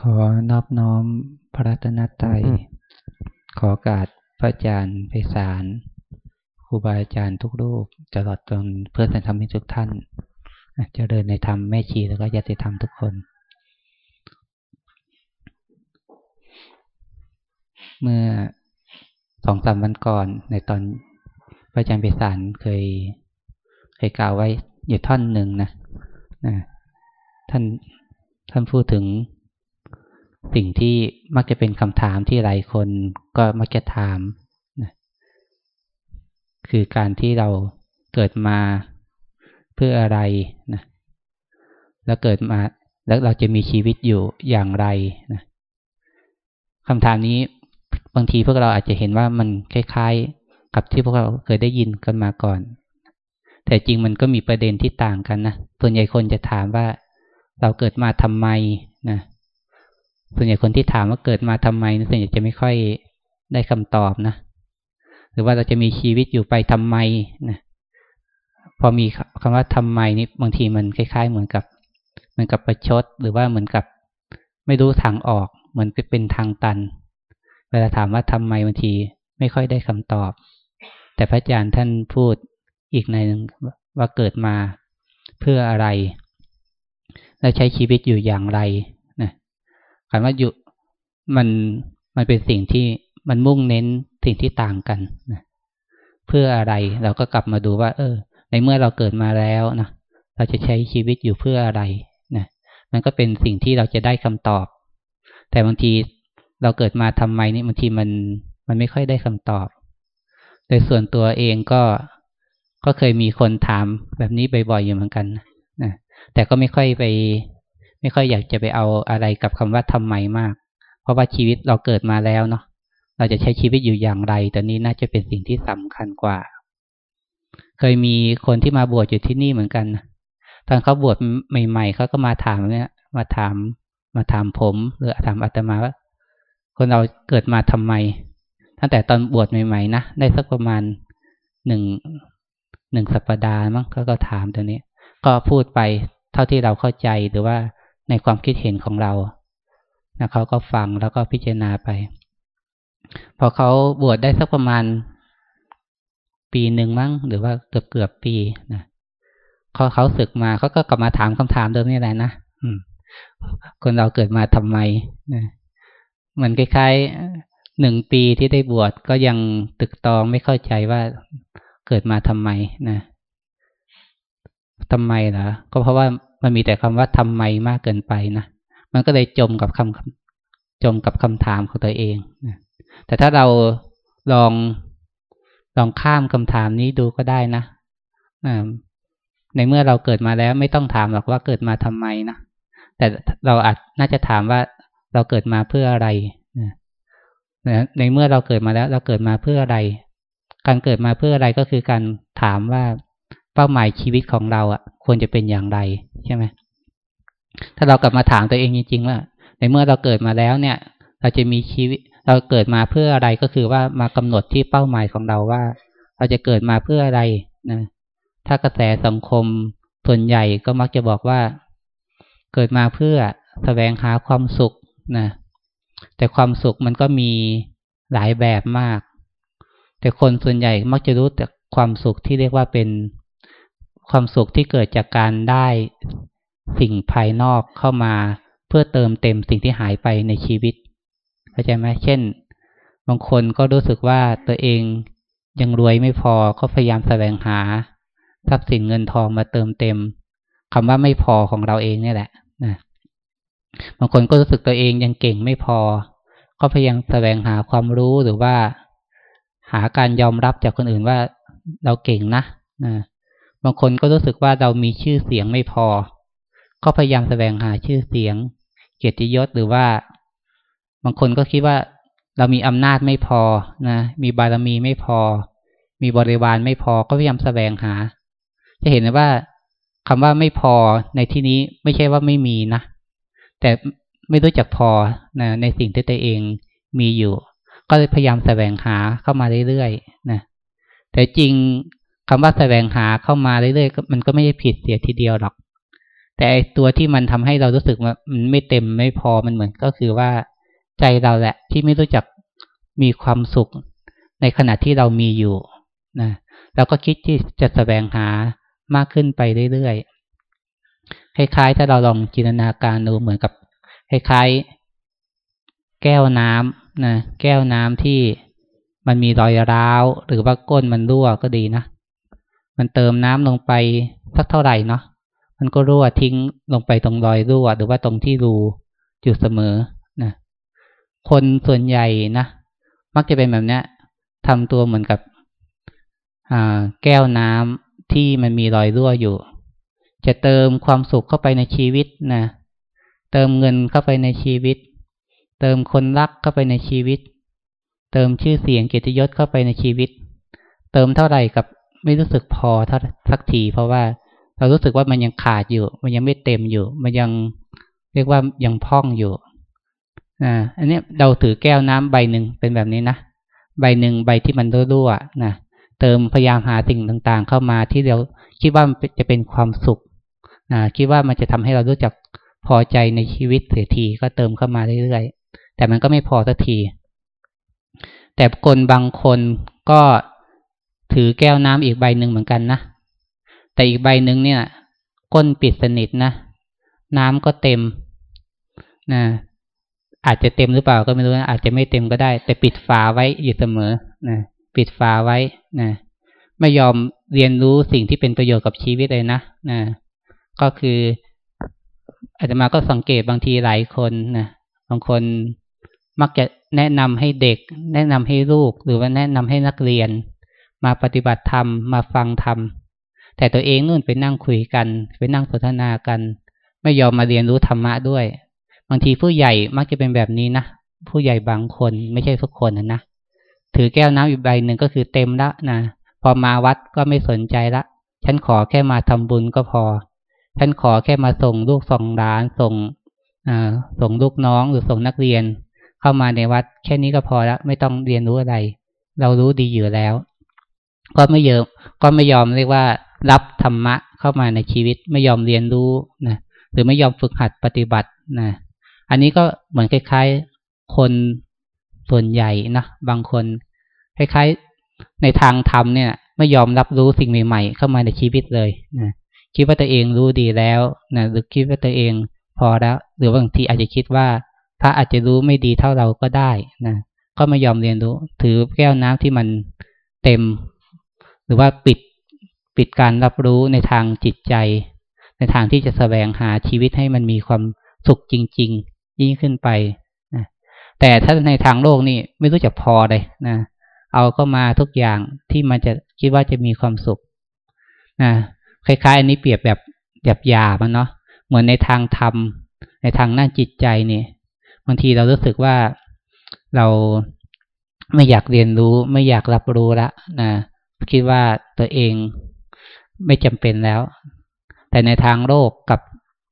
ขอนอบน้อมพระรัตนตรัย ขอการพระอาจารย์ไพศาลครูบาอาจารย์ทุกรูปตลอดจนเพื่อนสันธรรมิทุกท่านจเจริญในธรรมแม่ชีแล้วก็ญาติธรรมทุกคน เมื่อสองสามวันก่อนในตอนพระอาจารย์ไพศาลเคย เคยกล่าวไว้อยู่ท่อนหนึ่งนะนะท่านท่านพูดถึง สิ่งที่มักจะเป็นคำถามที่หลายคนก็มักจะถามนะคือการที่เราเกิดมาเพื่ออะไรนะแล้วเกิดมาแล้วเราจะมีชีวิตอยู่อย่างไรนะคำถามนี้บางทีพวกเราอาจจะเห็นว่ามันคล้ายๆ กับที่พวกเราเคยได้ยินกันมาก่อน แต่จริงมันก็มีประเด็นที่ต่างกันนะส่วนใหญ่คนจะถามว่าเราเกิดมาทำไมนะ ส่วนใหญ่คนที่ถามว่าเกิดมาทำไมส่วนใหญ่จะไม่ค่อยได้คำตอบนะ หรือว่าเราจะมีชีวิตอยู่ไปทำไมนะพอมีคำว่าทำไมนี่บางทีมันคล้าย ๆ เหมือนกับเหมือนกับประชด หรือว่าเหมือนกับไม่รู้ทางออก เหมือนเป็นทางตัน เวลาถามว่าทำไมบางทีไม่ค่อยได้คำตอบ แต่พระอาจารย์ท่านพูดอีกในหนึ่งว่าเกิดมาเพื่ออะไร และใช้ชีวิตอยู่อย่างไร คำว่าอยู่มันมันเป็นสิ่งที่มันมุ่งเน้นสิ่งที่ต่างกันนะเพื่ออะไรเราก็กลับมาดูว่า เออ ในเมื่อเราเกิดมาแล้วนะเราจะใช้ชีวิตอยู่เพื่ออะไรนะมันก็เป็นสิ่งที่เราจะได้คำตอบ แต่บางทีเราเกิดมาทำไมนี่บางทีมันมันไม่ค่อยได้คำตอบ โดยส่วนตัวเองก็ก็เคยมีคนถามแบบนี้บ่อยๆอยู่เหมือนกันนะแต่ก็ไม่ค่อยไป ไม่ค่อยอยากจะไปเอาอะไรกับคำว่าทำไมมาก เพราะว่าชีวิตเราเกิดมาแล้วเนาะเราจะใช้ชีวิตอยู่อย่างไรตอนนี้น่าจะเป็นสิ่งที่สำคัญกว่า เคยมีคนที่มาบวชอยู่ที่นี่เหมือนกันตอนเขาบวชใหม่ ๆเขาก็มาถามเนี่ย มาถาม มาถามผม หรือถามอาตมาว่า คนเราเกิดมาทำไม ตั้งแต่ตอนบวชใหม่ๆนะได้สักประมาณหนึ่งหนึ่งสัปดาห์มั้งเขาก็ถามตัวนี้ ก็พูดไปเท่าที่เราเข้าใจหรือว่า ในความคิดเห็นของเรานะเขาก็ฟังแล้วก็พิจารณาไป พอเขาบวชได้สักประมาณ ปีหนึ่งมั้ง หรือว่าเกือบเกือบปีนะเขาเขาศึกมาเขาก็กลับมาถามคำถามเดิมนี่แหละนะอืม คนเราเกิดมาทำไมนะเหมือนคล้ายๆหนึ่งปีที่ได้บวชก็ยังตึกตองไม่เข้าใจว่าเกิดมาทำไมนะทำไมล่ะก็เพราะว่า มันมีแต่คำว่าทำไมมากเกินไปนะ มันก็เลยจมกับคำจมกับคำถามของตัวเองนะแต่ถ้าเราลองลองข้ามคำถามนี้ดูก็ได้นะในเมื่อเราเกิดมาแล้วไม่ต้องถามหรอกว่าเกิดมาทำไมนะ แต่เราอาจน่าจะถามว่าเราเกิดมาเพื่ออะไรนะในเมื่อเราเกิดมาแล้ว เราเกิดมาเพื่ออะไร การเกิดมาเพื่ออะไรก็คือการถามว่าเป้าหมายชีวิตของเราอะ ควรจะเป็นอย่างไรใช่ไหมถ้าเรากลับมาถามตัวเองจริงๆว่าในเมื่อเราเกิดมาแล้วเนี่ย เราจะมีชีวิต เราเกิดมาเพื่ออะไรก็คือว่ามากำหนดที่เป้าหมายของเราว่า เราจะเกิดมาเพื่ออะไรนะถ้ากระแสสังคมส่วนใหญ่ก็มักจะบอกว่า เกิดมาเพื่อแสวงหาความสุขนะแต่ความสุขมันก็มีหลายแบบมาก แต่คนส่วนใหญ่มักจะรู้แต่ความสุขที่เรียกว่าเป็น ความสุขที่เกิดจากการได้สิ่งภายนอกเข้ามาเพื่อเติมเต็มสิ่งที่หายไปในชีวิตเข้าใจไหมเช่น บางคนก็รู้สึกว่าตัวเองยังรวยไม่พอก็พยายามแสวงหา ทรัพย์สินเงินทองมาเติมเต็มคำว่าไม่พอของเราเองนี่แหละนะบางคนก็รู้สึกตัวเองยังเก่งไม่พอ ก็พยายามแสวงหาความรู้หรือว่า หาการยอมรับจากคนอื่นว่าเราเก่งนะนะ บางคนก็รู้สึกว่าเรามีชื่อเสียงไม่พอ ก็พยายามแสวงหาชื่อเสียง เกียรติยศหรือว่า บางคนก็คิดว่าเรามีอำนาจไม่พอนะ มีบารมีไม่พอ มีบริวารไม่พอ ก็พยายามแสวงหา จะเห็นว่าคำว่าไม่พอในที่นี้ไม่ใช่ว่าไม่มีนะ แต่ไม่รู้จักพอนะในสิ่งที่ตัวเองมีอยู่ ก็เลยพยายามแสวงหาเข้ามาเรื่อยๆนะแต่จริง คำว่าแสวงหาเข้ามาเรื่อยๆมันก็ไม่ได้ผิดเสียทีเดียวหรอก แต่ตัวที่มันทำให้เรารู้สึกว่ามันไม่เต็มไม่พอมันเหมือนก็คือว่าใจเราแหละที่ไม่รู้จักมีความสุขในขณะที่เรามีอยู่นะเราก็คิดที่จะแสวงหามากขึ้นไปเรื่อยๆคล้ายๆ ถ้าเราลองจินตนาการดูเหมือนกับคล้ายๆ แก้วน้ำนะแก้วน้ำที่มันมีรอยร้าว หรือว่าก้นมันรั่วก็ดีนะ มันเติมน้ำลงไปสักเท่าไหร่เนาะมันก็รั่วทิ้งลงไปตรงรอยรั่ว หรือว่าตรงที่รูอยู่เสมอนะคนส่วนใหญ่นะมักจะเป็นแบบนี้ทำตัวเหมือนกับแก้วน้ำที่มันมีรอยรั่วอยู่ จะเติมความสุขเข้าไปในชีวิตนะเติมเงินเข้าไปในชีวิต เติมคนรักเข้าไปในชีวิต เติมชื่อเสียงเกียรติยศเข้าไปในชีวิต เติมเท่าไหร่กับ ไม่รู้สึกพอเท่าสักทีเพราะว่าเรารู้สึกว่ามันยังขาดอยู่ มันยังไม่เต็มอยู่ มันยังเรียกว่ายังพ่องอยู่อ่าอันนี้เราถือแก้วน้ำใบหนึ่งเป็นแบบนี้นะใบหนึ่งใบที่มันรั่วๆนะเติมพยายามหาสิ่งต่างๆ เข้ามาที่เราคิดว่าจะเป็นความสุขนะคิดว่ามันจะทำให้เรารู้จักพอใจในชีวิตเสียทีก็เติมเข้ามาเรื่อยๆแต่มันก็ไม่พอสักที แต่คนบางคนก็ ถือแก้วน้ำอีกใบหนึ่งเหมือนกันนะ แต่อีกใบหนึ่งเนี่ย ก้นปิดสนิทนะ น้ำก็เต็มนะอาจจะเต็มหรือเปล่าก็ไม่รู้นะอาจจะไม่เต็มก็ได้ แต่ปิดฝาไว้อยู่เสมอนะปิดฝาไว้นะไม่ยอมเรียนรู้สิ่งที่เป็นประโยชน์กับชีวิตเลยนะนะก็คืออาจจะมาก็สังเกตบางทีหลายคนนะบางคนมักจะแนะนำให้เด็ก แนะนำให้ลูก หรือว่าแนะนำให้นักเรียน มาปฏิบัติธรรมมาฟังธรรมแต่ตัวเองนู่นไปนั่งคุยกัน ไปนั่งสนทนากัน ไม่ยอมมาเรียนรู้ธรรมะด้วย บางทีผู้ใหญ่มักจะเป็นแบบนี้นะผู้ใหญ่บางคนไม่ใช่ทุกคนนะถือแก้วน้ำอีกใบหนึ่งก็คือเต็มละนะพอมาวัดก็ไม่สนใจละ ฉันขอแค่มาทำบุญก็พอ ฉันขอแค่มาส่งลูกส่งร้านส่งส่งลูกน้องหรือส่งนักเรียน เข้ามาในวัดแค่นี้ก็พอแล้วไม่ต้องเรียนรู้อะไร เรารู้ดีอยู่แล้ว ก็ไม่เยอะก็ไม่ยอมเรียกว่า รับธรรมะเข้ามาในชีวิตไม่ยอมเรียนรู้นะหรือไม่ยอมฝึกหัดปฏิบัตินะอันนี้ก็เหมือนคล้าย ๆ คนส่วนใหญ่นะบางคนคล้ายๆในทางธรรมเนี่ย ไม่ยอมรับรู้สิ่งใหม่ ๆ เข้ามาในชีวิตเลยนะคิดว่าตัวเองรู้ดีแล้วนะหรือคิดว่าตัวเองพอแล้ว หรือบางทีอาจจะคิดว่าพระอาจจะรู้ไม่ดีเท่าเราก็ได้นะก็ไม่ยอมเรียนรู้ ถือแก้วน้ำที่มันเต็ม หรือว่าปิดปิดการรับรู้ในทางจิตใจ ในทางที่จะสแสวงหาชีวิตให้มันมีความสุขจริง ๆ ยิ่งขึ้นไปนะแต่ถ้าในทางโลกนี่ไม่รู้จักพอเลยนะเอาก็มาทุกอย่างที่มันจะคิดว่าจะมีความสุขนะคล้ายๆ อันนี้เปรียบแบบแบบยามันเนาะเหมือนในทางธรรม ในทางน้านจิตใจนี่บางทีเรารู้สึกว่าเราไม่อยากเรียนรู้ไม่อยากรับรู้ละนะ คิดว่าตัวเองไม่จำเป็นแล้ว แต่ในทางโลกกับ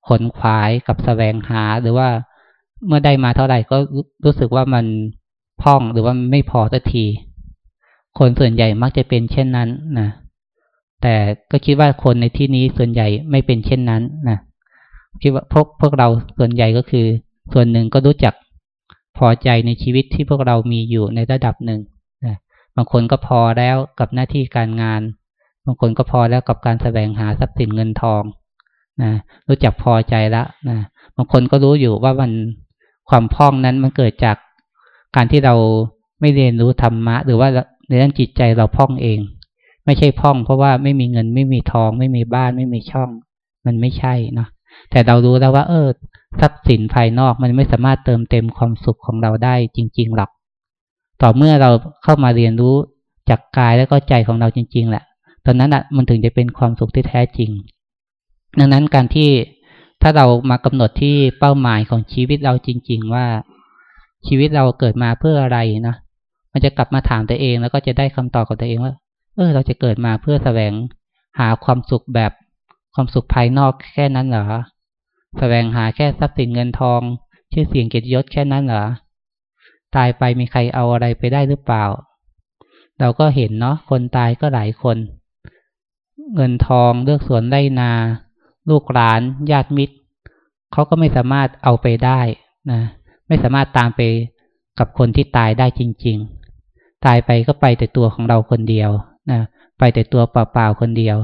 ขนขวายกับสแสวงหาหรือว่าเมื่อได้มาเท่าไหร่ก็รู้สึกว่ามันพ่องหรือว่าไม่พอสักที คนส่วนใหญ่มักจะเป็นเช่นนั้นนะแต่ก็คิดว่าคนในที่นี้ส่วนใหญ่ไม่เป็นเช่นนั้นนะคิดว่าพวกพวกเราส่วนใหญ่ก็คือ ส่วนหนึ่งก็รู้จักพอใจในชีวิตที่พวกเรามีอยู่ในระดับหนึ่ง บางคนก็พอแล้วกับหน้าที่การงาน บางคนก็พอแล้วกับการแสวงหาทรัพย์สินเงินทองนะรู้จักพอใจล้วนะบางคนก็รู้อยู่ว่ามันความพ่องนั้นมันเกิดจากการที่เราไม่เรียนรู้ธรรมะ หรือว่าในด้านจิตใจเราพ่องเอง ไม่ใช่พ่อง เพราะว่าไม่มีเงินไม่มีทอง ไม่มีบ้านไม่มีช่อง มันไม่ใช่เนาะแต่เรารู้แล้วว่า เออทรัพย์สินภายนอกมันไม่สามารถเติมเต็มความสุขของเราได้จริง ๆ หรอก ต่อเมื่อเราเข้ามาเรียนรู้จากกายแล้วก็ใจของเราจริง ๆ แหละ ตอนนั้นอะมันถึงจะเป็นความสุขที่แท้จริง ดังนั้นการที่ถ้าเรามากำหนดที่เป้าหมายของชีวิตเราจริง ๆ ว่าชีวิตเราเกิดมาเพื่ออะไรนะ มันจะกลับมาถามตัวเองแล้วก็จะได้คำตอบกับตัวเองว่า เออ เราจะเกิดมาเพื่อแสวงหาความสุขแบบความสุขภายนอกแค่นั้นเหรอ แสวงหาแค่ทรัพย์สินเงินทอง ชื่อเสียงเกียรติยศแค่นั้นเหรอ ตายไปมีใครเอาอะไรไปได้หรือเปล่า เราก็เห็นเนาะคนตายก็หลายคน เงินทองเลือกสวนไร่นา ลูกหลาน ญาติมิตรเขาก็ไม่สามารถเอาไปได้นะไม่สามารถตามไปกับคนที่ตายได้จริง ๆ ตายไปก็ไปแต่ตัวของเราคนเดียวนะไปแต่ตัวเปล่าๆคนเดียว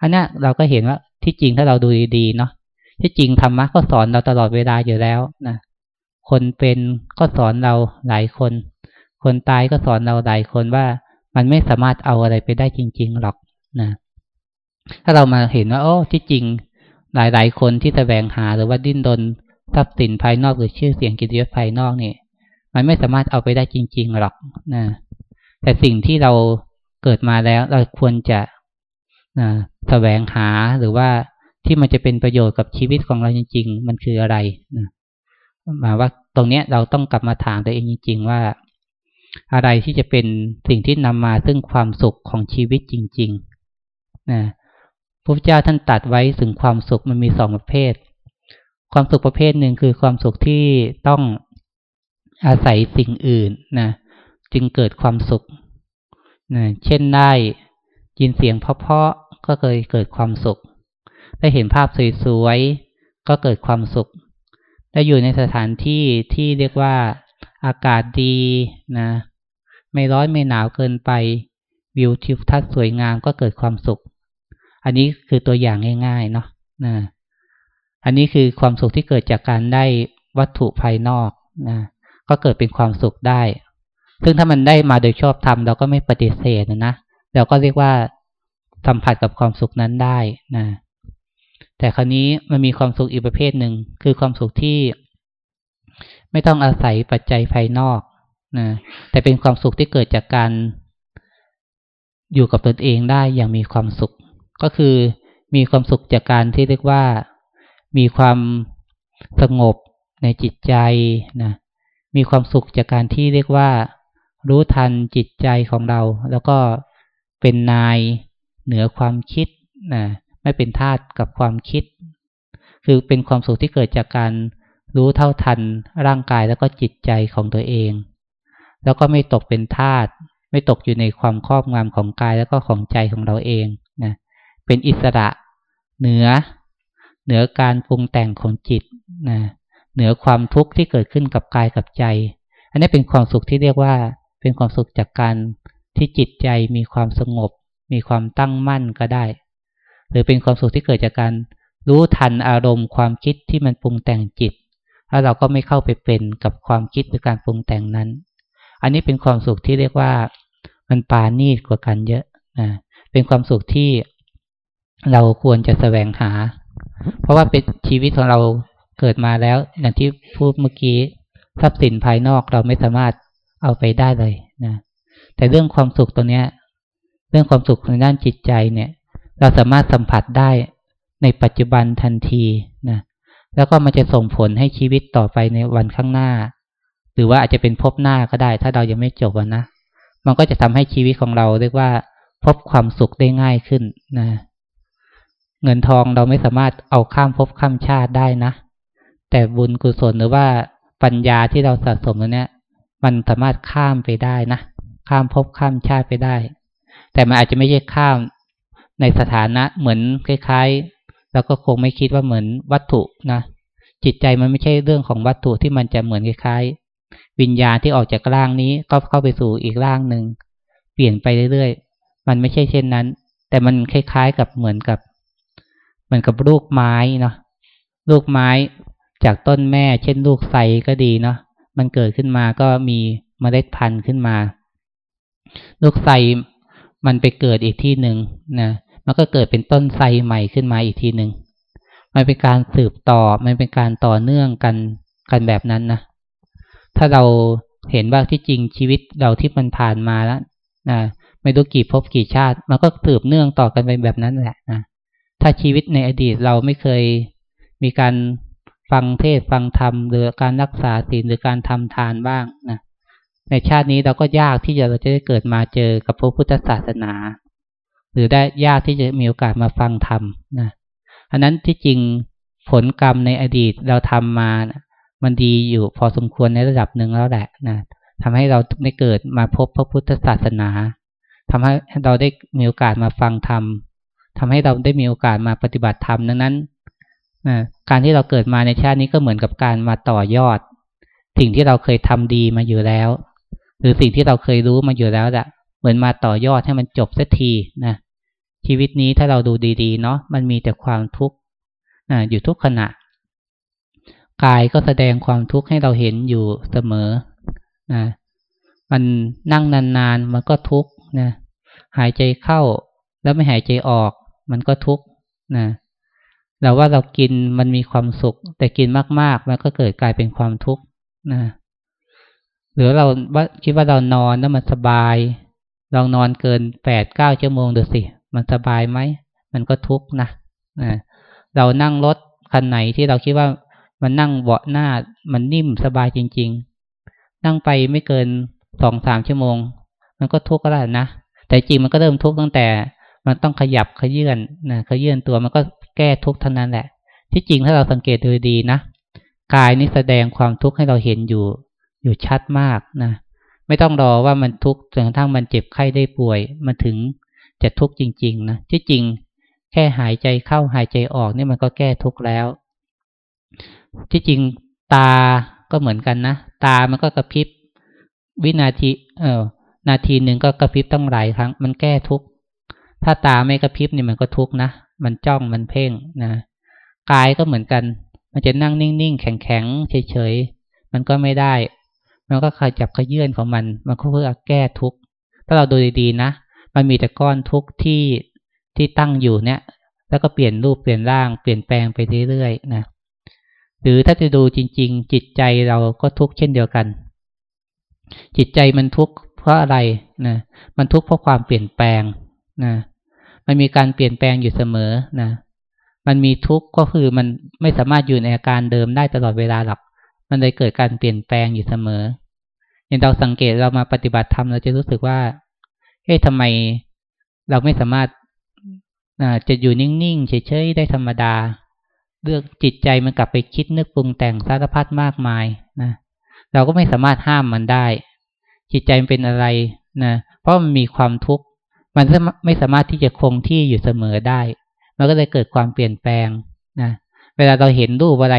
อันนี้เราก็เห็นว่าที่จริงถ้าเราดูดีๆเนาะที่จริงธรรมะก็สอนเราตลอดเวลาอยู่แล้วนะ คนเป็นก็สอนเราหลายคน คนตายก็สอนเราหลายคนว่ามันไม่สามารถเอาอะไรไปได้จริง ๆหรอกนะถ้าเรามาเห็นว่าโอ้ที่จริง หลายๆ คนที่แสวงหาหรือว่าดิ้นรนทรัพย์สินภายนอกหรือชื่อเสียงกิจยศภายนอกนี่มันไม่สามารถเอาไปได้จริง ๆหรอกนะแต่สิ่งที่เราเกิดมาแล้วเราควรจะนะแสวงหาหรือว่าที่มันจะเป็นประโยชน์กับชีวิตของเราจริง ๆ มันคืออะไรนะ มายว่าตรงเนี้ยเราต้องกลับมาถามตัวเองจริง ๆ ว่า อะไรที่จะเป็นสิ่งที่นำมาซึ่งความสุขของชีวิตจริงๆนะพระพุทธเจ้าท่านตัดไว้ถึงความสุขมันมีสองประเภท ความสุขประเภทหนึ่งคือความสุขที่ต้องอาศัยสิ่งอื่นนะจึงเกิดความสุขนะเช่นได้ยินเสียงเพาะๆก็เคยเกิดความสุข ได้เห็นภาพสวยๆก็เกิดความสุข ได้อยู่ในสถานที่ที่เรียกว่าอากาศดีนะ ไม่ร้อนไม่หนาวเกินไป วิวทิวทัศน์สวยงามก็เกิดความสุข อันนี้คือตัวอย่างง่าย ๆ เนาะนะอันนี้คือความสุขที่เกิดจากการได้วัตถุภายนอกนะก็เกิดเป็นความสุขได้ ซึ่งถ้ามันได้มาโดยชอบธรรมเราก็ไม่ปฏิเสธนะเราก็เรียกว่าสัมผัสกับความสุขนั้นได้นะ แต่คราวนี้มันมีความสุขอีกประเภทหนึ่งคือความสุขที่ ไม่ต้องอาศัยปัจจัยภายนอกนะแต่เป็นความสุขที่เกิดจากการอยู่กับตนเองได้อย่างมีความสุข ก็คือมีความสุขจากการที่เรียกว่ามีความสงบในจิตใจนะมีความสุขจากการที่เรียกว่า รู้ทันจิตใจของเรา แล้วก็เป็นนายเหนือความคิดนะ ไม่เป็นทาสกับความคิด คือเป็นความสุขที่เกิดจากการรู้เท่าทันร่างกายแล้วก็จิตใจของตัวเอง แล้วก็ไม่ตกเป็นทาสไม่ตกอยู่ในความครอบงำของกายแล้วก็ของใจของเราเองนะเป็นอิสระเหนือ เหนือการปรุงแต่งของจิตนะเหนือความทุกข์ที่เกิดขึ้นกับกายกับใจ อันนี้เป็นความสุขที่เรียกว่าเป็นความสุขจากการที่จิตใจมีความสงบ มีความตั้งมั่นก็ได้ หรือเป็นความสุขที่เกิดจากการรู้ทันอารมณ์ความคิดที่มันปรุงแต่งจิต แล้วเราก็ไม่เข้าไปเป็นกับความคิดหรือการปรุงแต่งนั้น อันนี้เป็นความสุขที่เรียกว่ามันปานีดกว่ากันเยอะนะเป็นความสุขที่เราควรจะแสวงหา เพราะว่าเป็นชีวิตของเราเกิดมาแล้ว อย่างที่พูดเมื่อกี้ทรัพย์สินภายนอกเราไม่สามารถเอาไปได้เลยนะแต่เรื่องความสุขตัวเนี้ย เรื่องความสุขในด้านจิตใจเนี่ย เราสามารถสัมผัสได้ในปัจจุบันทันทีนะแล้วก็มันจะส่งผลให้ชีวิตต่อไปในวันข้างหน้า หรือว่าอาจจะเป็นพบหน้าก็ได้ ถ้าเรายังไม่จบนะมันก็จะทำให้ชีวิตของเราเรียกว่า พบความสุขได้ง่ายขึ้นนะเงินทองเราไม่สามารถเอาข้ามภพข้ามชาติได้นะ แต่บุญกุศลหรือว่าปัญญาที่เราสะสมตัวเนี้ยมันสามารถข้ามไปได้นะ ข้ามภพข้ามชาติไปได้ แต่มันอาจจะไม่ใช่ข้าม ในสถานะเหมือนคล้ายๆ แล้วก็คงไม่คิดว่าเหมือนวัตถุนะจิตใจมันไม่ใช่เรื่องของวัตถุที่มันจะเหมือนคล้ายๆ วิญญาณที่ออกจากร่างนี้ก็เข้าไปสู่อีกร่างหนึ่งเปลี่ยนไปเรื่อยๆ มันไม่ใช่เช่นนั้น แต่มันคล้ายๆกับเหมือนกับ เหมือนกับลูกไม้เนาะลูกไม้จากต้นแม่ เช่น ลูกไทรก็ดีเนาะมันเกิดขึ้นมาก็มีเมล็ดพันธุ์ขึ้นมา ลูกไทรมันไปเกิดอีกที่หนึ่งนะ มันก็เกิดเป็นต้นไทรใหม่ขึ้นมาอีกทีหนึ่งมันเป็นการสืบต่อ มันเป็นการต่อเนื่องกันกันแบบนั้นนะ ถ้าเราเห็นว่าที่จริงชีวิตเราที่มันผ่านมาแล้วนะไม่รู้กี่ภพกี่ชาติ มันก็สืบเนื่องต่อกันไปแบบนั้นแหละนะถ้าชีวิตในอดีตเราไม่เคยมีการฟังเทศฟังธรรมหรือการรักษาศีลหรือการทำทานบ้างนะในชาตินี้เราก็ยากที่จะเราจะได้เกิดมาเจอกับพระพุทธศาสนา หรือได้ยากที่จะมีโอกาสมาฟังธรรมนะอันนั้นที่จริงผลกรรมในอดีตเราทำมานะมันดีอยู่พอสมควรในระดับหนึ่งแล้วแหละนะทำให้เราได้เกิดมาพบพระพุทธศาสนาทำให้เราได้มีโอกาสมาฟังธรรมทำให้เราได้มีโอกาสมาปฏิบัติธรรมดังนั้นนะการที่เราเกิดมาในชาตินี้ก็เหมือนกับการมาต่อยอด สิ่งที่เราเคยทำดีมาอยู่แล้ว หรือสิ่งที่เราเคยรู้มาอยู่แล้วอะเหมือนมาต่อยอดให้มันจบสักทีนะ ชีวิตนี้ถ้าเราดูดีๆ เนาะมันมีแต่ความทุกข์อยู่ทุกขณะ กายก็แสดงความทุกข์ให้เราเห็นอยู่เสมอนะมันนั่งนานๆ มันก็ทุกข์นะหายใจเข้าแล้วไม่หายใจออก มันก็ทุกข์นะเราว่าเรากินมันมีความสุข แต่กินมากๆ มันก็เกิดกลายเป็นความทุกข์นะหรือเราว่าคิดว่าเรานอนแล้วมันสบาย ลองนอนเกินแปดเก้าชั่วโมงดูสิ มันสบายไหมมันก็ทุกข์นะเรานั่งรถคันไหนที่เราคิดว่ามันนั่งเบาะหน้ามันนิ่มสบายจริง ๆ นั่งไปไม่เกินสองสามชั่วโมง มันก็ทุกข์ก็แล้วนะแต่จริงมันก็เริ่มทุกข์ตั้งแต่ มันต้องขยับขยื่นนะขยื่นตัวมันก็แก้ทุกข์ทั้งนั้นแหละ ที่จริงถ้าเราสังเกตดูดีนะกายนี่แสดงความทุกข์ให้เราเห็นอยู่ อยู่ชัดมากนะไม่ต้องรอว่ามันทุกข์จนกระทั่งมันเจ็บไข้ได้ป่วย มันถึง จะทุกข์จริง ๆ นะที่จริงแค่หายใจเข้าหายใจออกนี่มันก็แก้ทุกข์แล้ว ที่จริงตาก็เหมือนกันนะ ตามันก็กระพริบ วินาที เออนาทีหนึ่งก็กระพริบต้องหลายครั้ง มันแก้ทุกข์ถ้าตาไม่กระพริบนี่มันก็ทุกข์นะมันจ้องมันเพ่งนะกายก็เหมือนกัน มันจะนั่งนิ่งๆแข็งๆเฉยๆมันก็ไม่ได้ มันก็ขจับขยื่นของมัน มันก็เพื่อแก้ทุกข์ถ้าเราดูดีๆนะ มันมีแต่ก้อนทุกข์ที่ที่ตั้งอยู่เนี่ย แล้วก็เปลี่ยนรูปเปลี่ยนร่างเปลี่ยนแปลงไปเรื่อยๆนะหรือถ้าจะดูจริง ๆ จิตใจเราก็ทุกข์เช่นเดียวกัน จิตใจมันทุกข์เพราะอะไรนะมันทุกข์เพราะความเปลี่ยนแปลงนะมันมีการเปลี่ยนแปลงอยู่เสมอนะมันมีทุกข์ก็คือมันไม่สามารถอยู่ในอาการเดิมได้ตลอดเวลาหรอก มันเลยเกิดการเปลี่ยนแปลงอยู่เสมออย่างเราสังเกตเรามาปฏิบัติธรรมเราจะรู้สึกว่า เฮ้ยทำไมเราไม่สามารถจะอยู่นิ่งๆเฉยๆได้ธรรมดาเรื่องจิตใจมันกลับไปคิดนึกปรุงแต่งสารพัดมากมายนะเราก็ไม่สามารถห้ามมันได้ จิตใจมันเป็นอะไรนะเพราะมันมีความทุกข์มันไม่สามารถที่จะคงที่อยู่เสมอได้ มันก็เลยเกิดความเปลี่ยนแปลงนะเวลาเราเห็นรูปอะไร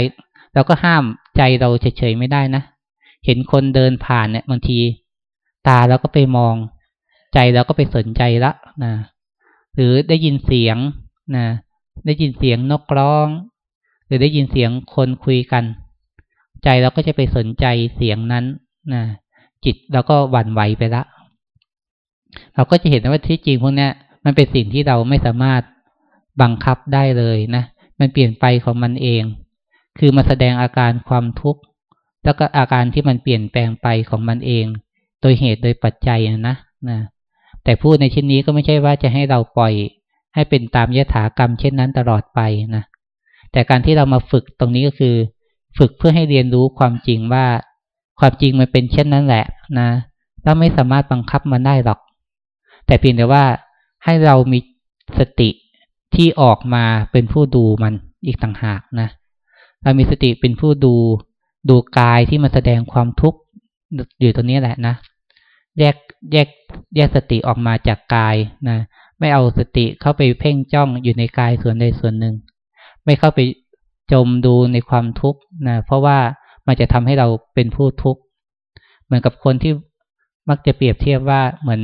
เราก็ห้ามใจเราเฉยๆไม่ได้นะเห็นคนเดินผ่านเนี่ยบางที ตาเราก็ไปมอง ใจเราก็ไปสนใจละนะหรือได้ยินเสียงนะได้ยินเสียงนกร้อง หรือได้ยินเสียงคนคุยกัน ใจเราก็จะไปสนใจเสียงนั้นนะจิตเราก็หวั่นไหวไปละ เราก็จะเห็นว่าที่จริงพวกนี้มันเป็นสิ่งที่เราไม่สามารถบังคับได้เลยนะมันเปลี่ยนไปของมันเอง คือมาแสดงอาการความทุกข์แล้วก็อาการที่มันเปลี่ยนแปลงไปของมันเอง โดยเหตุโดยปัจจัยนะนะ แต่พูดในชิ้นนี้ก็ไม่ใช่ว่าจะให้เราปล่อย ให้เป็นตามยถากรรมเช่นนั้นตลอดไปนะ แต่การที่เรามาฝึกตรงนี้ก็คือ ฝึกเพื่อให้เรียนรู้ความจริงว่า ความจริงมันเป็นเช่นนั้นแหละนะเราไม่สามารถบังคับมันได้หรอก แต่เพียงแต่ว่าให้เรามีสติที่ออกมาเป็นผู้ดูมันอีกต่างหากนะ เรามีสติเป็นผู้ดู ดูกายที่มันแสดงความทุกข์อยู่ตรงนี้แหละนะ แยกแยกแยกสติออกมาจากกายนะไม่เอาสติเข้าไปเพ่งจ้องอยู่ในกายส่วนใดส่วนหนึ่ง ไม่เข้าไปจมดูในความทุกข์นะเพราะว่ามันจะทำให้เราเป็นผู้ทุกข์เหมือนกับคนที่มักจะเปรียบเทียบว่าเหมือน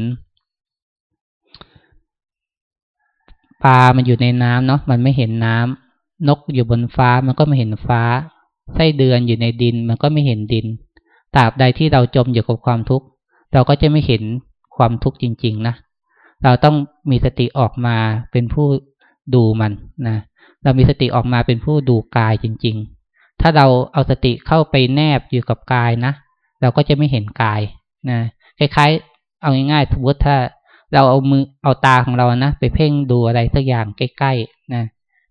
ปลา มันอยู่ในน้ำเนาะมันไม่เห็นน้ำนกอยู่บนฟ้ามันก็ไม่เห็นฟ้าไส้เดือนอยู่ในดิน มันก็ไม่เห็นดินตราบใดที่เราจมอยู่กับความทุกข์ เราก็จะไม่เห็นความทุกข์จริง ๆ นะ เราต้องมีสติออกมาเป็นผู้ดูมันนะ เรามีสติออกมาเป็นผู้ดูกายจริง ๆ ถ้าเราเอาสติเข้าไปแนบอยู่กับกายนะ เราก็จะไม่เห็นกายนะ คล้ายๆ เอาง่ายๆสมมติถ้าเราเอามือเอาตาของเรานะไปเพ่งดูอะไรสักอย่างใกล้ๆนะ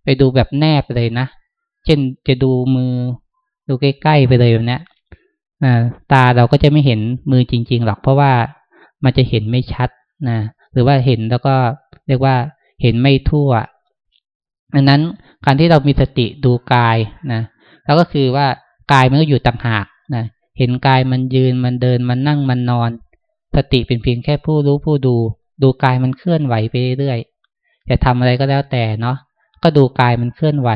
ไปดูแบบแนบเลยนะ เช่นจะดูมือดูใกล้ๆไปเลยแบบนี้ นะตาเราก็จะไม่เห็นมือจริง ๆ หรอก เพราะว่ามันจะเห็นไม่ชัดนะหรือว่าเห็นแล้วก็เรียกว่าเห็นไม่ทั่วดังนั้นการที่เรามีสติดูกายนะแล้วก็คือว่ากายมันก็อยู่ต่างหากนะเห็นกายมันยืนมันเดินมันนั่งมันนอน สติเป็นเพียงแค่ผู้รู้ผู้ดู ดูกายมันเคลื่อนไหวไปเรื่อยจะทำอะไรก็แล้วแต่เนาะก็ดูกายมันเคลื่อนไหว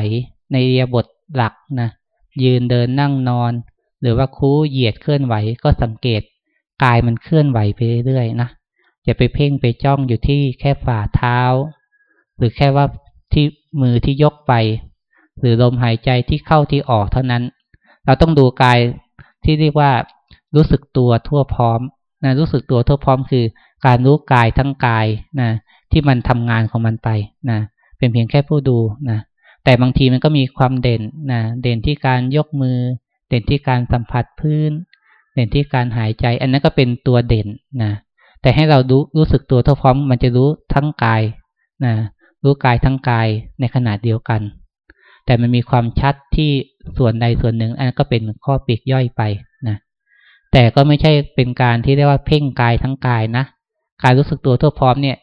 ในเรียบทหลักนะยืนเดินนั่งนอน หรือว่าคู่เหยียดเคลื่อนไหวก็สังเกตกายมันเคลื่อนไหวไปเรื่อยๆนะอย่าไปเพ่งไปจ้องอยู่ที่แค่ฝ่าเท้า หรือแค่ว่าที่มือที่ยกไป หรือลมหายใจที่เข้าที่ออกเท่านั้น เราต้องดูกายที่เรียกว่า รู้สึกตัวทั่วพร้อมนะรู้สึกตัวทั่วพร้อมคือ การรู้กายทั้งกายนะที่มันทำงานของมันไปนะเป็นเพียงแค่ผู้ดูนะแต่บางทีมันก็มีความเด่นนะเด่นที่การยกมือ เด่นที่การสัมผัสพื้น เด่นที่การหายใจ อันนั้นก็เป็นตัวเด่นนะ แต่ให้เรารู้รู้สึกตัวทั่วพร้อมมันจะรู้ทั้งกายนะรู้กายทั้งกายในขนาดเดียวกัน แต่มันมีความชัดที่ส่วนใดส่วนหนึ่ง อันนั้นก็เป็นข้อปีกย่อยไปนะแต่ก็ไม่ใช่เป็นการที่เรียกว่าเพ่งกายทั้งกายนะการรู้สึกตัวทั่วพร้อมเนี่ย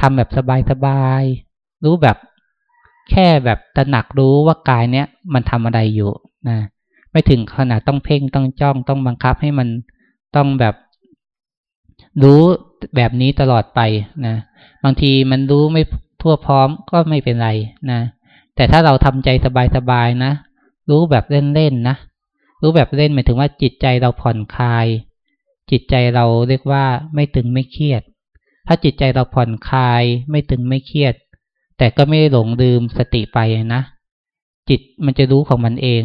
ทำแบบสบายๆรู้แบบแค่แบบตระหนักรู้ว่ากายเนี้ยมันทำอะไรอยู่นะ ไม่ถึงขนาดต้องเพ่งต้องจ้องต้องบังคับให้มันต้องแบบ รู้แบบนี้ตลอดไปนะบางทีมันรู้ไม่ทั่วพร้อมก็ไม่เป็นไรนะแต่ถ้าเราทำใจสบายๆนะรู้แบบเล่นๆนะรู้แบบเล่นหมายถึงว่าจิตใจเราผ่อนคลาย จิตใจเราเรียกว่าไม่ตึงไม่เครียด ถ้าจิตใจเราผ่อนคลาย ไม่ตึงไม่เครียด แต่ก็ไม่หลงลืมสติไปนะจิตมันจะรู้ของมันเอง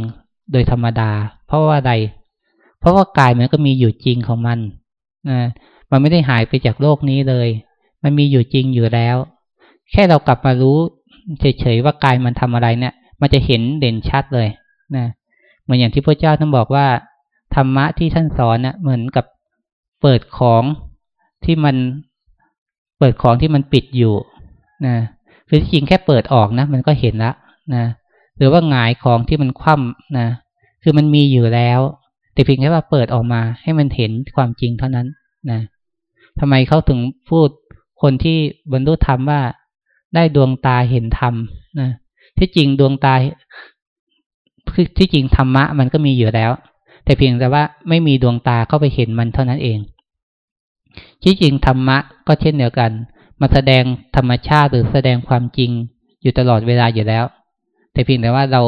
โดยธรรมดา เพราะว่าใด เพราะว่ากายมันก็มีอยู่จริงของมันนะมันไม่ได้หายไปจากโลกนี้เลย มันมีอยู่จริงอยู่แล้ว แค่เรากลับมารู้เฉยๆว่ากายมันทำอะไรเนี่ย มันจะเห็นเด่นชัดเลยนะเหมือนอย่างที่พระเจ้าท่านบอกว่าธรรมะที่ท่านสอนเนะ่ยเหมือนกับเปิดของที่มันเปิดของที่มันปิดอยู่นะคือจริงแค่เปิดออกนะ มันก็เห็นละนะ หรือว่าหงายของที่มันคว่ำนะคือมันมีอยู่แล้ว แต่เพียงแค่ว่าเปิดออกมาให้มันเห็นความจริงเท่านั้นนะทำไมเขาถึงพูดคนที่บรรลุธรรมว่าได้ดวงตาเห็นธรรมนะที่จริงดวงตาคือที่จริงธรรมะมันก็มีอยู่แล้ว แต่เพียงแต่ว่าไม่มีดวงตาเข้าไปเห็นมันเท่านั้นเอง ที่จริงธรรมะก็เช่นเดียวกัน มาแสดงธรรมชาติหรือแสดงความจริงอยู่ตลอดเวลาอยู่แล้ว แต่เพียงแต่ว่าเรา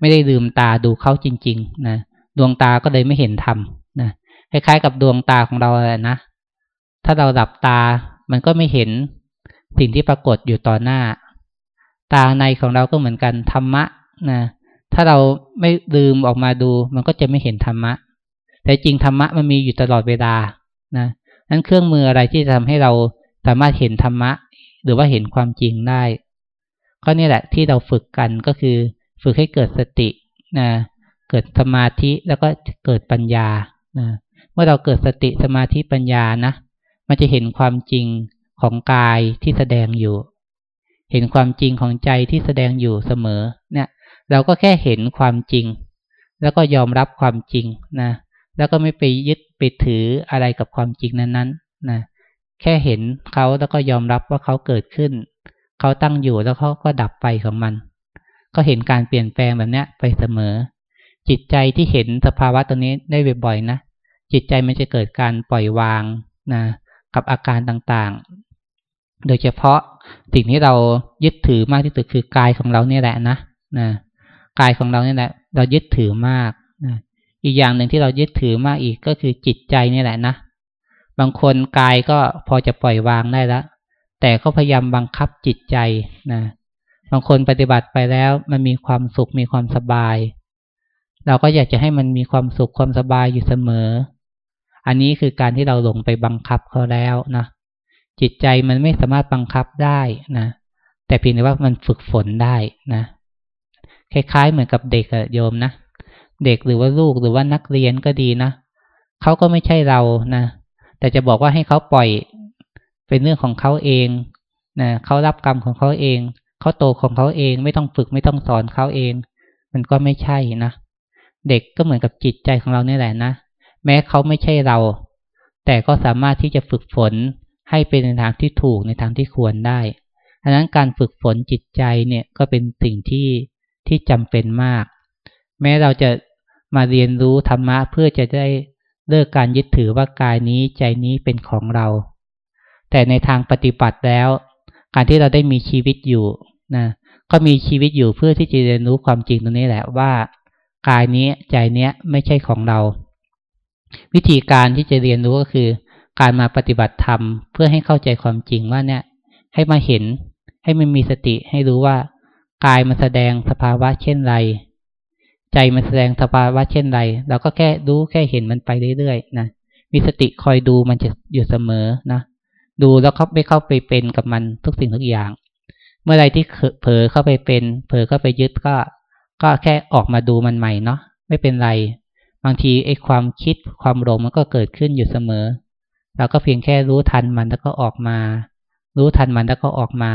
ไม่ได้ลืมตาดูเขาจริง ๆ นะดวงตาก็เลยไม่เห็นธรรมนะคล้ายๆกับดวงตาของเราแหละนะถ้าเราหลับตามันก็ไม่เห็นสิ่งที่ปรากฏอยู่ต่อหน้า ตาในของเราก็เหมือนกันธรรมะนะถ้าเราไม่ลืมออกมาดู มันก็จะไม่เห็นธรรมะ แต่จริงธรรมะมันมีอยู่ตลอดเวลานะนั้นเครื่องมืออะไรที่จะทำให้เราสามารถเห็นธรรมะ หรือว่าเห็นความจริงได้ ก็นี่แหละที่เราฝึกกันก็คือ ฝึกให้เกิดสตินะเกิดสมาธิแล้วก็เกิดปัญญานะเมื่อเราเกิดสติสมาธิปัญญานะมันจะเห็นความจริงของกายที่แสดงอยู่ เห็นความจริงของใจที่แสดงอยู่เสมอ เนี่ย เราก็แค่เห็นความจริง แล้วก็ยอมรับความจริงนะแล้วก็ไม่ไปยึดไปถืออะไรกับความจริงนั้นๆนะแค่เห็นเขาแล้วก็ยอมรับว่าเขาเกิดขึ้น เขาตั้งอยู่แล้วเขาก็ดับไปของมัน ก็เห็นการเปลี่ยนแปลงแบบนี้ไปเสมอ จิตใจที่เห็นสภาวะตรงนี้ได้บ่อยๆนะจิตใจมันจะเกิดการปล่อยวางนะกับอาการต่างๆ โดยเฉพาะสิ่งที่เรายึดถือมากที่สุดคือกายของเราเนี่ยแหละนะนะกายของเราเนี่ยแหละ เรายึดถือมากนะอีกอย่างหนึ่งที่เรายึดถือมากอีกก็คือจิตใจนี่แหละนะบางคนกายก็พอจะปล่อยวางได้แล้ว แต่ก็พยายามบังคับจิตใจนะบางคนปฏิบัติไปแล้ว มันมีความสุขมีความสบาย เราก็อยากจะให้มันมีความสุขความสบายอยู่เสมอ อันนี้คือการที่เราหลงไปบังคับเขาแล้วนะจิตใจมันไม่สามารถบังคับได้นะแต่เพียงแต่ว่ามันฝึกฝนได้นะคล้ายๆเหมือนกับเด็กอะโยมนะเด็กหรือว่าลูกหรือว่านักเรียนก็ดีนะเขาก็ไม่ใช่เรานะแต่จะบอกว่าให้เขาปล่อย เป็นเรื่องของเขาเองนะเขารับกรรมของเขาเอง เขาโตของเขาเองไม่ต้องฝึกไม่ต้องสอนเขาเอง มันก็ไม่ใช่นะเด็กก็เหมือนกับจิตใจของเราเนี่ยแหละนะแม้เขาไม่ใช่เรา แต่ก็สามารถที่จะฝึกฝนให้เป็นในทางที่ถูกในทางที่ควรได้ดังนั้นการฝึกฝนจิตใจเนี่ยก็เป็นสิ่งที่ที่จำเป็นมาก แม้เราจะมาเรียนรู้ธรรมะเพื่อจะได้เลิกการยึดถือว่ากายนี้ใจนี้เป็นของเรา แต่ในทางปฏิบัติแล้ว การที่เราได้มีชีวิตอยู่นะก็มีชีวิตอยู่เพื่อที่จะเรียนรู้ความจริงตรงนี้แหละว่ากายนี้ใจเนี้ยไม่ใช่ของเรา วิธีการที่จะเรียนรู้ก็คือ การมาปฏิบัติธรรมเพื่อให้เข้าใจความจริงว่าเนี่ย ให้มาเห็น ให้มันมีสติให้รู้ว่ากายมันแสดงสภาวะเช่นไร ใจมันแสดงสภาวะเช่นไร เราก็แค่รู้แค่เห็นมันไปเรื่อยๆนะมีสติคอยดูมันจะอยู่เสมอนะ ดูแล้วเขาไม่เข้าไปเป็นกับมันทุกสิ่งทุกอย่าง เมื่อไรที่เผลอเข้าไปเป็น เผลอเข้าไปยึดก็ ก็แค่ออกมาดูมันใหม่เนาะไม่เป็นไร บางทีไอ้ความคิดความหลงมันก็เกิดขึ้นอยู่เสมอ เราก็เพียงแค่รู้ทันมันแล้วก็ออกมา รู้ทันมันแล้วก็ออกมา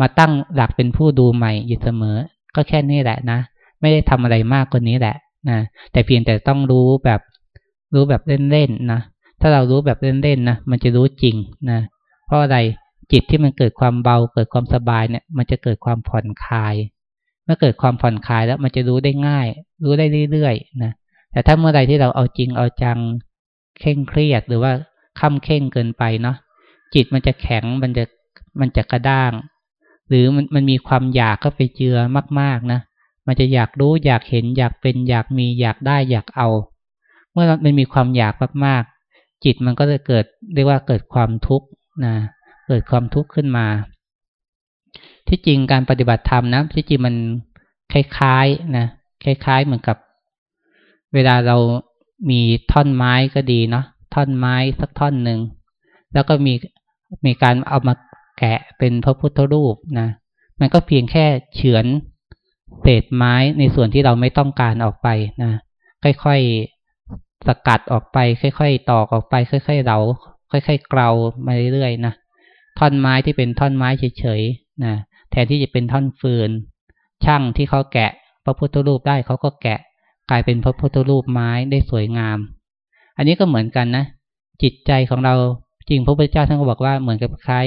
มาตั้งหลักเป็นผู้ดูใหม่อยู่เสมอ ก็แค่นี้แหละนะไม่ได้ทำอะไรมากกว่านี้แหละนะแต่เพียงแต่ต้องรู้แบบ รู้แบบเล่นๆนะถ้าเรารู้แบบเล่นๆนะมันจะรู้จริงนะ เพราะอะไรจิตที่มันเกิดความเบาเกิดความสบายเนี่ย มันจะเกิดความผ่อนคลาย เมื่อเกิดความผ่อนคลายแล้วมันจะรู้ได้ง่าย รู้ได้เรื่อยๆนะแต่ถ้าเมื่อใดที่เราเอาจริงเอาจังเคร่งเครียดหรือว่าค่ำเข่งเกินไปเนาะจิตมันจะแข็งมันจะมันจะกระด้าง หรือมันมันมีความอยากก็ไปเจือมากๆนะมันจะอยากรู้อยากเห็นอยากเป็นอยากมีอยากได้อยากเอา เมื่อมันมีความอยากมากๆจิตมันก็จะเกิดเรียกว่าเกิดความทุกข์ นะเกิดความทุกข์ขึ้นมา ที่จริงการปฏิบัติธรรมนะที่จริงมันคล้ายๆนะคล้ายๆเหมือนกับ เวลาเรามีท่อนไม้ก็ดีเนาะท่อนไม้สักท่อนหนึ่งแล้วก็มีมีการเอามาแกะเป็นพระพุทธรูปนะมันก็เพียงแค่เฉือนเศษไม้ในส่วนที่เราไม่ต้องการออกไปนะค่อยๆสกัดออกไป ค่อย ๆ ตอกออกไป ค่อย ๆ เรา ค่อยๆเกลามาเรื่อยๆนะท่อนไม้ที่เป็นท่อนไม้เฉยๆนะแทนที่จะเป็นท่อนฟืน ช่างที่เขาแกะพระพุทธรูปได้เขาก็แกะ กลายเป็นพระพุทธรูปไม้ได้สวยงาม อันนี้ก็เหมือนกันนะ จิตใจของเราจริงพระพุทธเจ้าท่านก็บอกว่าเหมือนกับคล้าย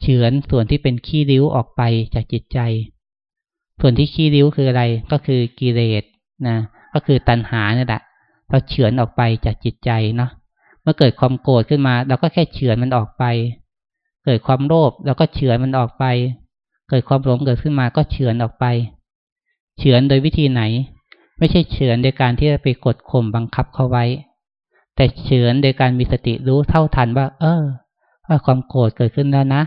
เฉือนส่วนที่เป็นขี้ริ้วออกไปจากจิตใจ ส่วนที่ขี้ริ้วคืออะไรก็คือกิเลสนะ ก็คือตัณหาเนี่ยแหละเราเฉือนออกไปจากจิตใจเนาะ มื่อเกิดความโกรธขึ้นมาเราก็แค่เฉือนมันออกไป เกิดความโลภเราก็เฉือนมันออกไป เกิดความหลงเกิดขึ้นมาก็เฉือนออกไป เฉือนโดยวิธีไหน ไม่ใช่เฉือนโดยการที่จะไปกดข่มบังคับเขาไว้ แต่เฉือนโดยการมีสติรู้เท่าทันว่า เออว่าความโกรธเกิดขึ้นแล้วนะ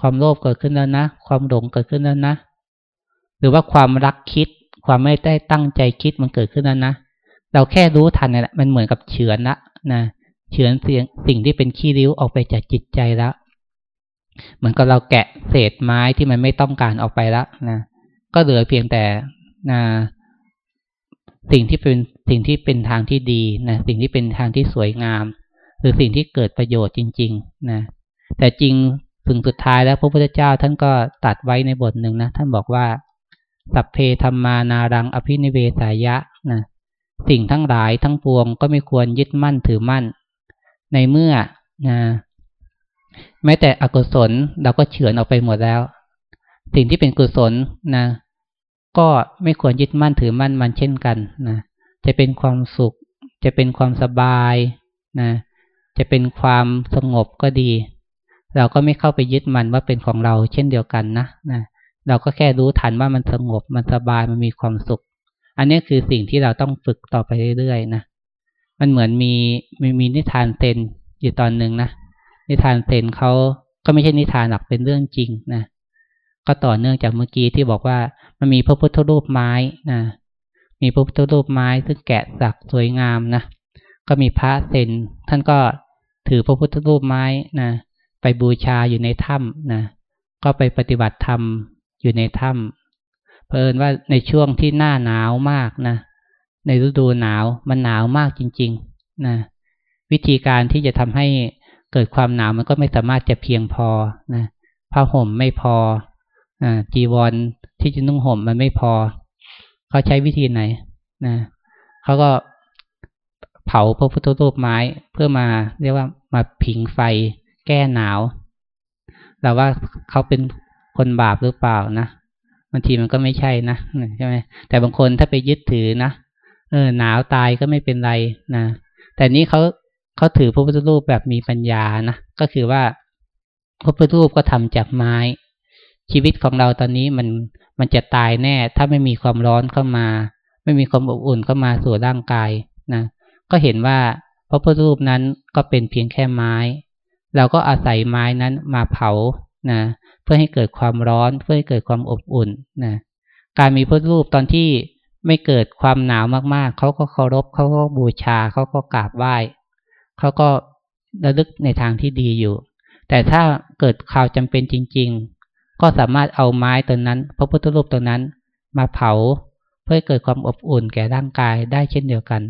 ความโลภเกิดขึ้นแล้วนะ ความหลงเกิดขึ้นแล้วนะ หรือว่าความรักคิด ความไม่ได้ตั้งใจคิดมันเกิดขึ้นแล้วนะ เราแค่รู้ทันนี่แหละ มันเหมือนกับเฉือนละนะ เฉือนเสียงสิ่งที่เป็นขี้ริ้วออกไปจากจิตใจแล้วเหมือนกับเราแกะเศษไม้ที่มันไม่ต้องการออกไปแล้วนะก็เหลือเพียงแต่นะสิ่งที่เป็นสิ่งที่เป็นทางที่ดีนะสิ่งที่เป็นทางที่สวยงาม หรือสิ่งที่เกิดประโยชน์จริง ๆ นะแต่จริงถึงสุดท้ายแล้วพระพุทธเจ้าท่านก็ตัดไว้ในบทหนึ่งนะท่านบอกว่า สัพเพธรรมานารังอภินิเวสายะนะสิ่งทั้งหลายทั้งปวงก็ไม่ควรยึดมั่นถือมั่น ในเมื่อนะแม้แต่อกุศลเราก็เฉือนออกไปหมดแล้ว สิ่งที่เป็นกุศลนะ ก็ไม่ควรยึดมั่นถือมั่นมันเช่นกันนะจะเป็นความสุข จะเป็นความสบายนะ จะเป็นความสงบก็ดี เราก็ไม่เข้าไปยึดมันว่าเป็นของเราเช่นเดียวกันนะนะเราก็แค่รู้ทันว่ามันสงบมันสบายมันมีความสุข อันนี้คือสิ่งที่เราต้องฝึกต่อไปเรื่อยๆนะ มันเหมือนมีมีมีนิทานเซนอยู่ตอนหนึ่งนะนิทานเซนเขาก็ไม่ใช่นิทานหลักเป็นเรื่องจริงนะก็ต่อเนื่องจากเมื่อกี้ที่บอกว่ามันมีพระพุทธรูปไม้นะมีพระพุทธรูปไม้ซึ่งแกะสักสวยงามนะก็มีพระเซนท่านก็ถือพระพุทธรูปไม้นะไปบูชาอยู่ในถ้ำนะก็ไปปฏิบัติธรรมอยู่ในถ้ำเพลินว่าในช่วงที่หน้าหนาวมากนะ ในฤดูหนาวมันหนาวมากจริงๆนะวิธีการที่จะทำให้เกิดความหนาวมันก็ไม่สามารถจะเพียงพอนะผ้าห่มไม่พออจีวรที่จะนุ่งห่มมันไม่พอ เขาใช้วิธีไหนนะเขาก็เผาพระพุทธรูปไม้เพื่อมาเรียกว่ามาผิงไฟแก้หนาวแต่ว่าเขาเป็นคนบาปหรือเปล่านะบางทีมันก็ไม่ใช่นะใช่ไหมแต่บางคนถ้าไปยึดถือนะ เออหนาวตายก็ไม่เป็นไรนะแต่นี้เขาเขาถือพระพุทธรูปแบบมีปัญญานะก็คือว่าพระพุทธรูปก็ทำจากไม้ ชีวิตของเราตอนนี้มันมันจะตายแน่ ถ้าไม่มีความร้อนเข้ามา ไม่มีความอบอุ่นเข้ามาสู่ร่างกายนะก็เห็นว่าพระพุทธรูปนั้นก็เป็นเพียงแค่ไม้ เราก็อาศัยไม้นั้นมาเผานะเพื่อให้เกิดความร้อนเพื่อให้เกิดความอบอุ่นนะการมีพุทธรูปตอนที่ ไม่เกิดความหนาวมากๆ เขาก็เคารพเขาก็บูชาเขาก็กราบไหว้เขาก็ระลึกในทางที่ดีอยู่ แต่ถ้าเกิดข่าวจำเป็นจริง ๆ ก็สามารถเอาไม้ตัวนั้น พระพุทธรูปตัวนั้นมาเผาเพื่อเกิดความอบอุ่นแก่ร่างกายได้เช่นเดียวกัน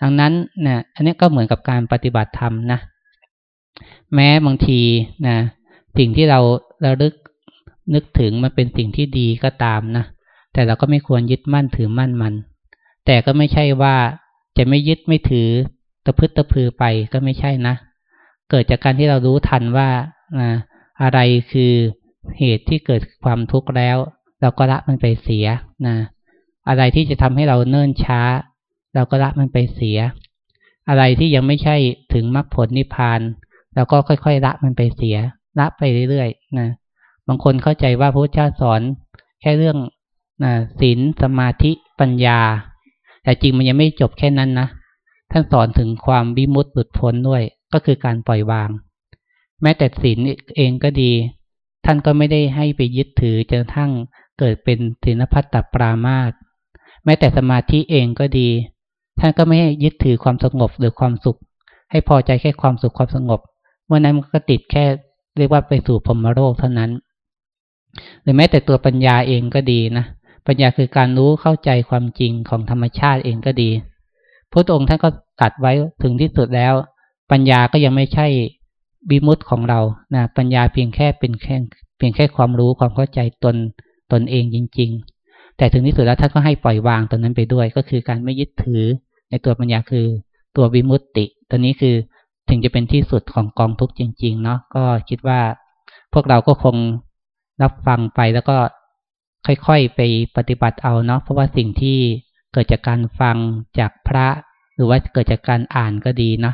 ดังนั้นนะอันนี้ก็เหมือนกับการปฏิบัติธรรมนะ แม้บางทีนะสิ่งที่เราระลึกนึกถึงมันเป็นสิ่งที่ดีก็ตามนะ แต่เราก็ไม่ควรยึดมั่นถือมั่นมัน แต่ก็ไม่ใช่ว่าจะไม่ยึดไม่ถือตะพึดตะพือไปก็ไม่ใช่นะ เกิดจากการที่เรารู้ทันว่าอะไรคือเหตุที่เกิดความทุกข์แล้ว เราก็ละมันไปเสียนะอะไรที่จะทำให้เราเนิ่นช้า เราก็ละมันไปเสีย อะไรที่ยังไม่ใช่ถึงมรรคผลนิพพานเราก็ค่อยๆละมันไปเสีย ละไปเรื่อยๆนะบางคนเข้าใจว่าพระพุทธเจ้าสอนแค่เรื่อง นะศีลสมาธิปัญญา แต่จริงมันยังไม่จบแค่นั้นนะท่านสอนถึงความวิมุตติหลุดพ้นด้วย ก็คือการปล่อยวาง แม้แต่ศีลเองก็ดี ท่านก็ไม่ได้ให้ไปยึดถือจนทั้งเกิดเป็นศีลพัตตปรามาตแม้แต่สมาธิเองก็ดี ท่านก็ไม่ให้ยึดถือความสงบหรือความสุข ให้พอใจแค่ความสุขความสงบเมื่อนั้นมันก็ติดแค่เรียกว่าไปสู่พรมโลกเท่านั้น หรือแม้แต่ตัวปัญญาเองก็ดีนะ ปัญญาคือการรู้เข้าใจความจริงของธรรมชาติเองก็ดีพระองค์ท่านก็ตัดไว้ถึงที่สุดแล้ว ปัญญาก็ยังไม่ใช่บิมุตของเรานะปัญญาเพียงแค่เป็นแค่เพียงแค่ความรู้ความเข้าใจตนตนเองจริง ๆ แต่ถึงที่สุดแล้วท่านก็ให้ปล่อยวางตรงนั้นไปด้วย ก็คือการไม่ยึดถือในตัวปัญญาคือตัววิมุตติ ตัวนี้คือถึงจะเป็นที่สุดของกองทุกข์จริง ๆ เนาะก็คิดว่าพวกเราก็คงรับฟังไปแล้วก็ ค่อยๆไปปฏิบัติเอาเนาะเพราะว่าสิ่งที่เกิดจากการฟังจากพระ หรือว่าเกิดจากการอ่านก็ดีนะ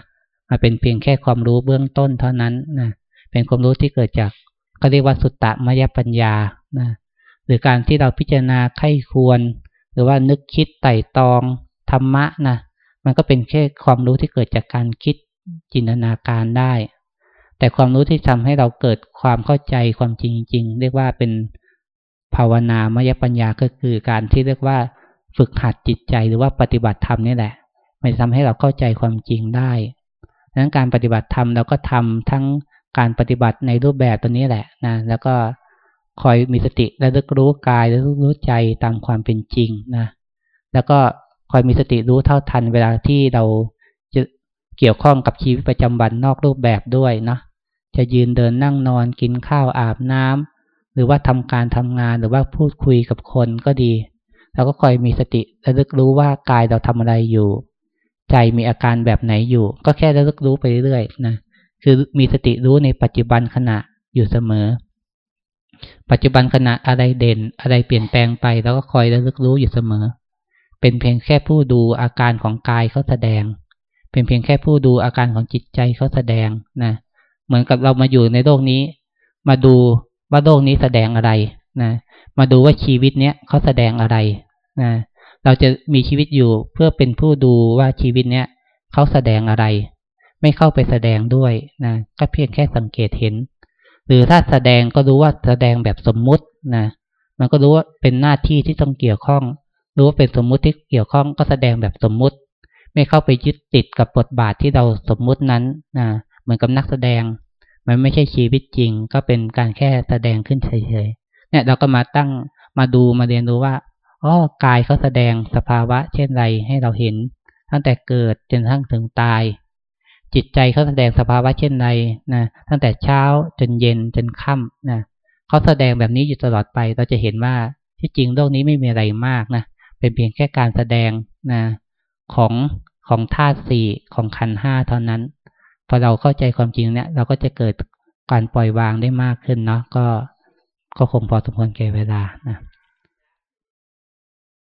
มาเป็นเพียงแค่ความรู้เบื้องต้นเท่านั้นนะเป็นความรู้ที่เกิดจากก็เรียกว่าสุตตะมยปัญญานะหรือการที่เราพิจารณาไข้ควร หรือว่านึกคิดไต่ตองธรรมะนะมันก็เป็นแค่ความรู้ที่เกิดจากการคิดจินตนาการได้ แต่ความรู้ที่ทำให้เราเกิดความเข้าใจความจริงจริงเรียกว่าเป็น ภาวนามยปัญญาก็คือการที่เรียกว่าฝึกหัดจิตใจหรือว่าปฏิบัติธรรมนี่แหละ มันทำให้เราเข้าใจความจริงได้ดังนั้นการปฏิบัติธรรมเราก็ทำทั้งการปฏิบัติในรูปแบบตัวนี้แหละนะแล้วก็คอยมีสติและลึกรู้กายและรู้ใจตามความเป็นจริงนะแล้วก็คอยมีสติรู้เท่าทัน เวลาที่เราจะเกี่ยวข้องกับชีวิตประจำวันนอกรูปแบบด้วยเนาะจะยืนเดินนั่งนอนกินข้าวอาบน้ำ หรือว่าทำการทำงานหรือว่าพูดคุยกับคนก็ดี เราก็คอยมีสติระลึกรู้ว่ากายเราทำอะไรอยู่ ใจมีอาการแบบไหนอยู่ ก็แค่ระลึกรู้ไปเรื่อยๆนะคือมีสติรู้ในปัจจุบันขณะอยู่เสมอ ปัจจุบันขณะอะไรเด่นอะไรเปลี่ยนแปลงไปเราก็คอยระลึกรู้อยู่เสมอ เป็นเพียงแค่ผู้ดูอาการของกายเขาแสดง เป็นเพียงแค่ผู้ดูอาการของจิตใจเขาแสดงนะ เหมือนกับเรามาอยู่ในโลกนี้ มาดู ว่าโลกนี้แสดงอะไรนะมาดูว่าชีวิตเนี้ยเขาแสดงอะไรนะเราจะมีชีวิตอยู่เพื่อเป็นผู้ดูว่าชีวิตเนี้ยเขาแสดงอะไร ไม่เข้าไปแสดงด้วยนะก็เพียงแค่สังเกตเห็น หรือถ้าแสดงก็รู้ว่าแสดงแบบสมมุตินะมันก็รู้ว่าเป็นหน้าที่ที่ต้องเกี่ยวข้อง รู้ว่าเป็นสมมุติที่เกี่ยวข้องก็แสดงแบบสมมุติ ไม่เข้าไปยึดติดกับบทบาทที่เราสมมุตินั้นนะเหมือนกับนักแสดง มันไม่ใช่ชีวิตจริง ก็เป็นการแค่แสดงขึ้นเฉยๆเนี่ยเราก็มาตั้งมาดูมาเรียนรู้ว่าอ๋อกายเขาแสดงสภาวะ เช่นไรให้เราเห็น ตั้งแต่เกิดจนทั้งถึงตาย จิตใจเขาแสดงสภาวะเช่นไรนะตั้งแต่เช้าจนเย็นจนค่ำนะเขาแสดงแบบนี้อยู่ตลอดไปเราจะเห็นว่าที่จริงโลกนี้ไม่มีอะไรมากนะเป็นเพียงแค่การแสดงนะของของธาตุสี่ของขันห้าเท่านั้น พอเราเข้าใจความจริงเนี่ย เราก็จะเกิดการปล่อยวางได้มากขึ้นเนาะก็ก็คงพอสมควรแก่เวลานะ